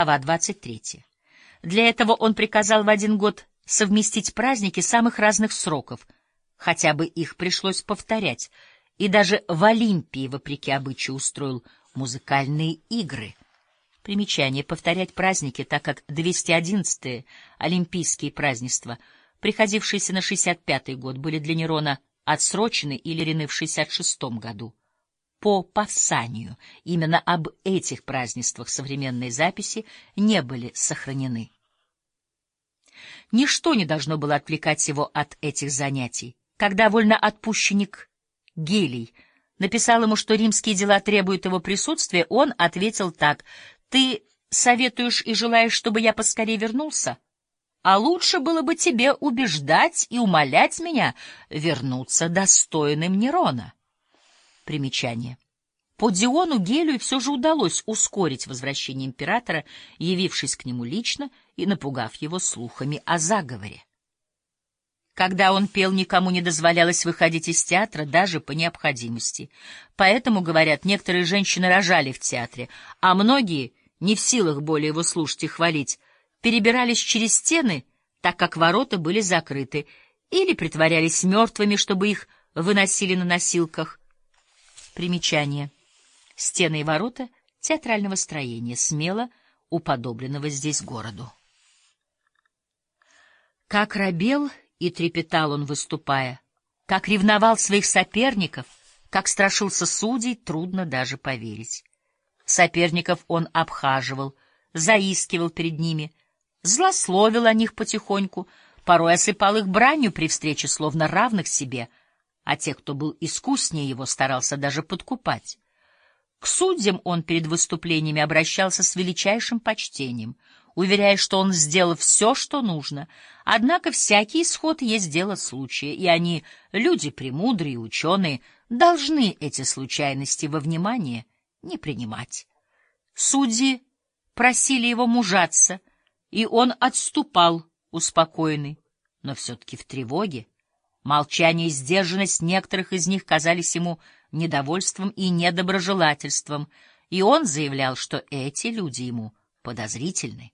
Глава 23. Для этого он приказал в один год совместить праздники самых разных сроков, хотя бы их пришлось повторять, и даже в Олимпии, вопреки обычаю, устроил музыкальные игры. Примечание — повторять праздники, так как 211-е олимпийские празднества, приходившиеся на 65-й год, были для Нерона отсрочены или рены в 66-м году. По Пассанию именно об этих празднествах современные записи не были сохранены. Ничто не должно было отвлекать его от этих занятий. Когда вольноотпущенник Гелий написал ему, что римские дела требуют его присутствия, он ответил так «Ты советуешь и желаешь, чтобы я поскорее вернулся?» а лучше было бы тебе убеждать и умолять меня вернуться достойным Нерона. Примечание. По Диону Гелию все же удалось ускорить возвращение императора, явившись к нему лично и напугав его слухами о заговоре. Когда он пел, никому не дозволялось выходить из театра даже по необходимости. Поэтому, говорят, некоторые женщины рожали в театре, а многие, не в силах более его слушать и хвалить, перебирались через стены, так как ворота были закрыты, или притворялись мертвыми, чтобы их выносили на носилках. Примечание. Стены и ворота театрального строения, смело уподобленного здесь городу. Как робел и трепетал он, выступая, как ревновал своих соперников, как страшился судей, трудно даже поверить. Соперников он обхаживал, заискивал перед ними — злословил о них потихоньку, порой осыпал их бранью при встрече, словно равных себе, а тех, кто был искуснее его, старался даже подкупать. К судьям он перед выступлениями обращался с величайшим почтением, уверяя, что он сделал все, что нужно, однако всякий исход есть дело случая, и они, люди премудрые ученые, должны эти случайности во внимание не принимать. Судьи просили его мужаться — и он отступал, успокоенный, но все-таки в тревоге. Молчание и сдержанность некоторых из них казались ему недовольством и недоброжелательством, и он заявлял, что эти люди ему подозрительны.